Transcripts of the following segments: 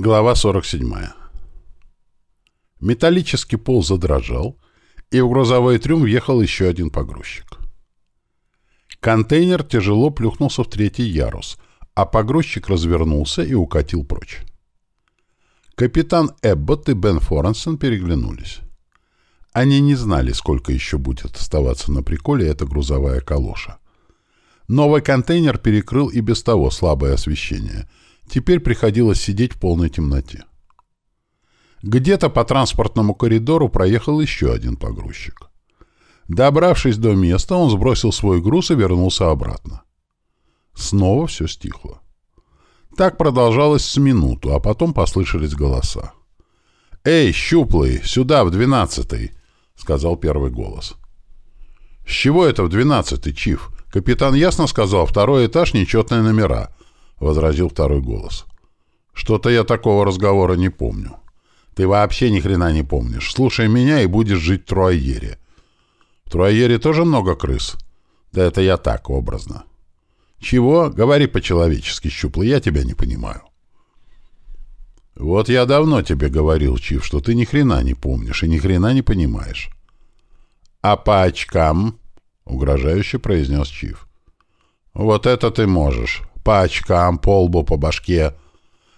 Глава 47. Металлический пол задрожал, и в грузовой трюм въехал еще один погрузчик. Контейнер тяжело плюхнулся в третий ярус, а погрузчик развернулся и укатил прочь. Капитан Эббот и Бен Форенсен переглянулись. Они не знали, сколько еще будет оставаться на приколе эта грузовая калоша. Новый контейнер перекрыл и без того слабое освещение — Теперь приходилось сидеть в полной темноте. Где-то по транспортному коридору проехал еще один погрузчик. Добравшись до места, он сбросил свой груз и вернулся обратно. Снова все стихло. Так продолжалось с минуту, а потом послышались голоса. «Эй, щуплый, сюда, в двенадцатый!» — сказал первый голос. «С чего это в двенадцатый, Чиф? Капитан ясно сказал, второй этаж, нечетные номера. — возразил второй голос. «Что-то я такого разговора не помню. Ты вообще ни хрена не помнишь. Слушай меня и будешь жить в Труайере. В Труайере тоже много крыс? Да это я так, образно. Чего? Говори по-человечески, щуплый, я тебя не понимаю». «Вот я давно тебе говорил, Чив, что ты ни хрена не помнишь и ни хрена не понимаешь». «А по очкам?» — угрожающе произнес Чив. «Вот это ты можешь по очкам, по лбу, по башке.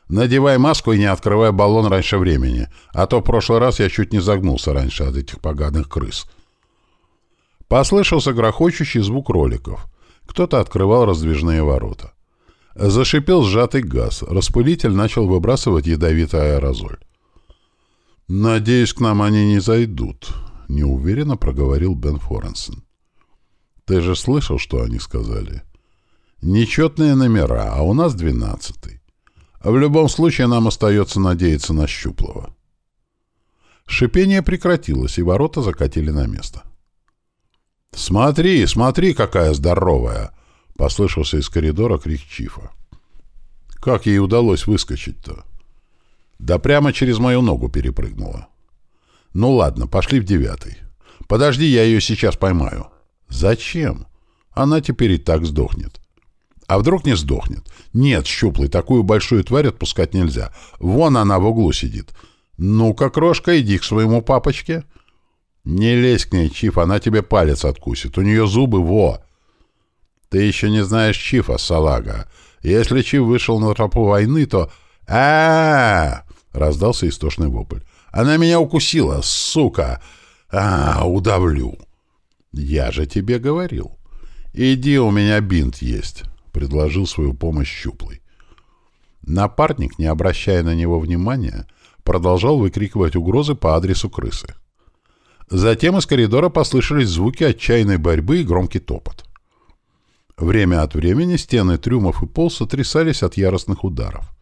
Надевай маску и не открывай баллон раньше времени, а то в прошлый раз я чуть не загнулся раньше от этих поганых крыс. Послышался грохочущий звук роликов. Кто-то открывал раздвижные ворота. Зашипел сжатый газ. Распылитель начал выбрасывать ядовитый аэрозоль. «Надеюсь, к нам они не зайдут», — неуверенно проговорил Бен Форенсен. «Ты же слышал, что они сказали?» Нечетные номера, а у нас двенадцатый. В любом случае нам остается надеяться на Щуплова. Шипение прекратилось, и ворота закатили на место. «Смотри, смотри, какая здоровая!» — послышался из коридора крик Чифа. «Как ей удалось выскочить-то?» «Да прямо через мою ногу перепрыгнула». «Ну ладно, пошли в девятый. Подожди, я ее сейчас поймаю». «Зачем? Она теперь и так сдохнет. А вдруг не сдохнет? Нет, щуплый, такую большую тварь отпускать нельзя. Вон она в углу сидит. Ну-ка, крошка, иди к своему папочке. Не лезь к ней, Чиф, она тебе палец откусит. У нее зубы во. Ты еще не знаешь Чифа, салага. Если Чиф вышел на тропу войны, то... а, -а, -а, раздался истошный вопль. Она меня укусила, сука! а, -а удавлю. Я же тебе говорил. Иди, у меня бинт есть. — предложил свою помощь Щуплый. Напарник, не обращая на него внимания, продолжал выкрикивать угрозы по адресу крысы. Затем из коридора послышались звуки отчаянной борьбы и громкий топот. Время от времени стены трюмов и пол сотрясались от яростных ударов.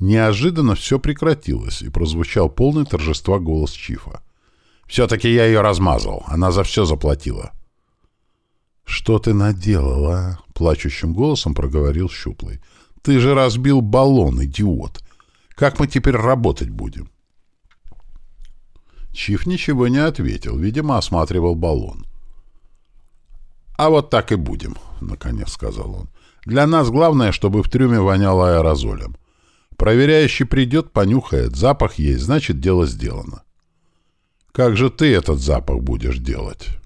Неожиданно все прекратилось, и прозвучал полный торжества голос Чифа. «Все-таки я ее размазал. Она за все заплатила». «Что ты наделал, а?» — плачущим голосом проговорил Щуплый. «Ты же разбил баллон, идиот! Как мы теперь работать будем?» Чиф ничего не ответил, видимо, осматривал баллон. «А вот так и будем», — наконец сказал он. «Для нас главное, чтобы в трюме воняло аэрозолем. Проверяющий придет, понюхает, запах есть, значит, дело сделано». «Как же ты этот запах будешь делать?»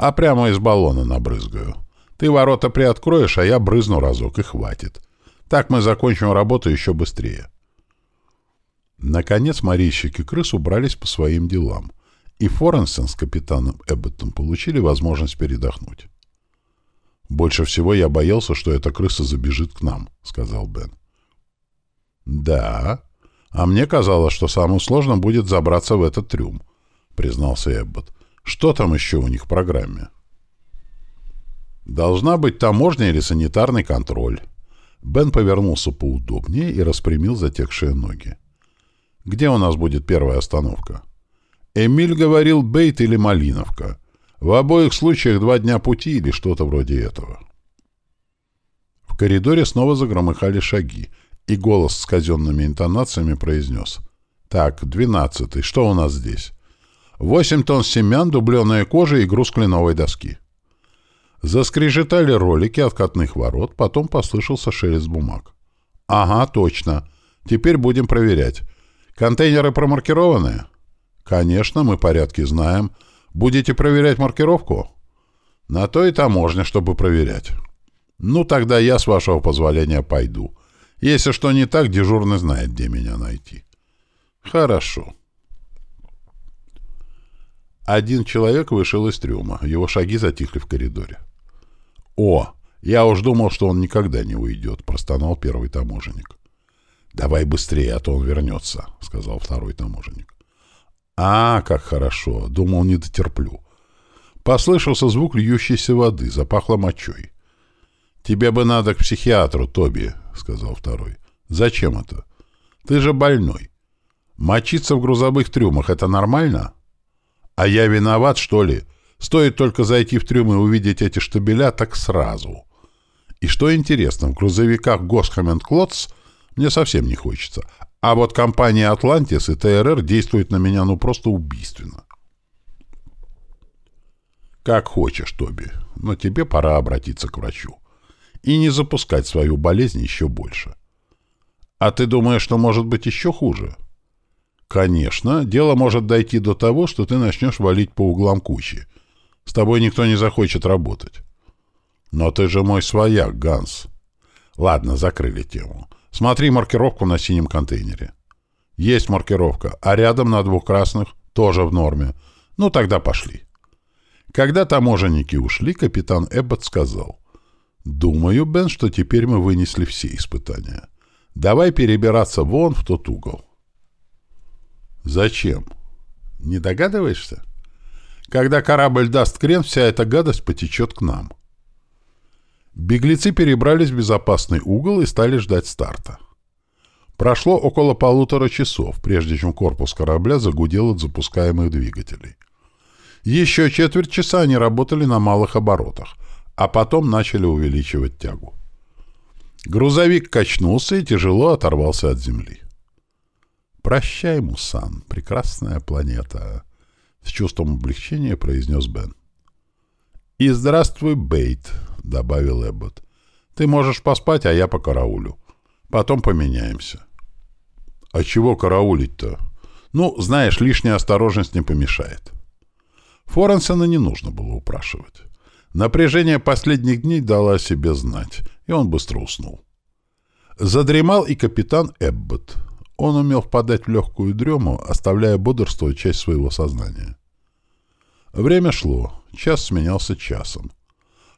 А прямо из баллона набрызгаю. Ты ворота приоткроешь, а я брызну разок, и хватит. Так мы закончим работу еще быстрее. Наконец морейщики крыс убрались по своим делам, и Форенсен с капитаном Эбботом получили возможность передохнуть. «Больше всего я боялся, что эта крыса забежит к нам», — сказал Бен. «Да, а мне казалось, что самым сложным будет забраться в этот трюм», — признался Эббот. Что там еще у них в программе? Должна быть таможня или санитарный контроль. Бен повернулся поудобнее и распрямил затекшие ноги. Где у нас будет первая остановка? Эмиль говорил Бейт или Малиновка. В обоих случаях два дня пути или что-то вроде этого. В коридоре снова загромыхали шаги, и голос с казенными интонациями произнес. «Так, двенадцатый, что у нас здесь?» Восемь тонн семян, дубленая кожа и груз кленовой доски. Заскрежетали ролики откатных ворот, потом послышался шелест бумаг. «Ага, точно. Теперь будем проверять. Контейнеры промаркированы? Конечно, мы порядки знаем. Будете проверять маркировку? На то и таможня, чтобы проверять. Ну, тогда я, с вашего позволения, пойду. Если что не так, дежурный знает, где меня найти. Хорошо. Один человек вышел из трюма. Его шаги затихли в коридоре. «О, я уж думал, что он никогда не уйдет», — простонал первый таможенник. «Давай быстрее, а то он вернется», — сказал второй таможенник. «А, как хорошо! Думал, не дотерплю». Послышался звук льющейся воды, запахло мочой. «Тебе бы надо к психиатру, Тоби», — сказал второй. «Зачем это? Ты же больной. Мочиться в грузовых трюмах — это нормально?» «А я виноват, что ли? Стоит только зайти в трюм и увидеть эти штабеля, так сразу». И что интересно, в грузовиках Госхамен Клотс мне совсем не хочется. А вот компания «Атлантис» и ТРР действуют на меня ну просто убийственно. Как хочешь, Тоби, но тебе пора обратиться к врачу. И не запускать свою болезнь еще больше. А ты думаешь, что может быть еще хуже? Конечно, дело может дойти до того, что ты начнешь валить по углам кучи. С тобой никто не захочет работать. Но ты же мой свояк, Ганс. Ладно, закрыли тему. Смотри маркировку на синем контейнере. Есть маркировка, а рядом на двух красных тоже в норме. Ну, тогда пошли. Когда таможенники ушли, капитан Эббот сказал. «Думаю, Бен, что теперь мы вынесли все испытания. Давай перебираться вон в тот угол». «Зачем? Не догадываешься? Когда корабль даст крен, вся эта гадость потечет к нам». Беглецы перебрались в безопасный угол и стали ждать старта. Прошло около полутора часов, прежде чем корпус корабля загудел от запускаемых двигателей. Еще четверть часа они работали на малых оборотах, а потом начали увеличивать тягу. Грузовик качнулся и тяжело оторвался от земли. «Прощай, Мусан, прекрасная планета», — с чувством облегчения произнес Бен. «И здравствуй, Бейт», — добавил Эббот. «Ты можешь поспать, а я по караулю. Потом поменяемся». «А чего караулить-то? Ну, знаешь, лишняя осторожность не помешает». Форенсона не нужно было упрашивать. Напряжение последних дней дало о себе знать, и он быстро уснул. Задремал и капитан Эббот. Он умел впадать в легкую дрему, оставляя бодрствовать часть своего сознания. Время шло, час сменялся часом.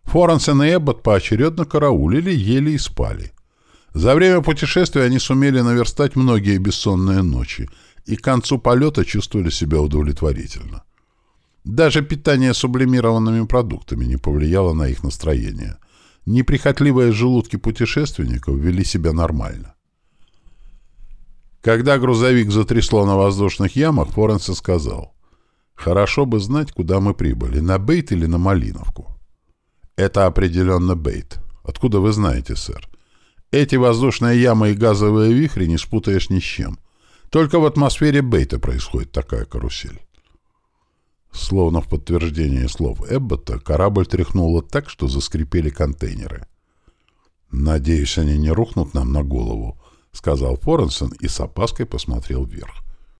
Форенсен и Эббот поочередно караулили, ели и спали. За время путешествия они сумели наверстать многие бессонные ночи и к концу полета чувствовали себя удовлетворительно. Даже питание сублимированными продуктами не повлияло на их настроение. Неприхотливые желудки путешественников вели себя нормально. Когда грузовик затрясло на воздушных ямах, Форенсен сказал, «Хорошо бы знать, куда мы прибыли, на Бейт или на Малиновку». Это определенно бейт. Откуда вы знаете, сэр? Эти воздушные ямы и газовые вихри не спутаешь ни с чем. Только в атмосфере бейта происходит такая карусель. Словно в подтверждение слов Эббота, корабль тряхнуло так, что заскрипели контейнеры. «Надеюсь, они не рухнут нам на голову», — сказал Форенсон и с опаской посмотрел вверх.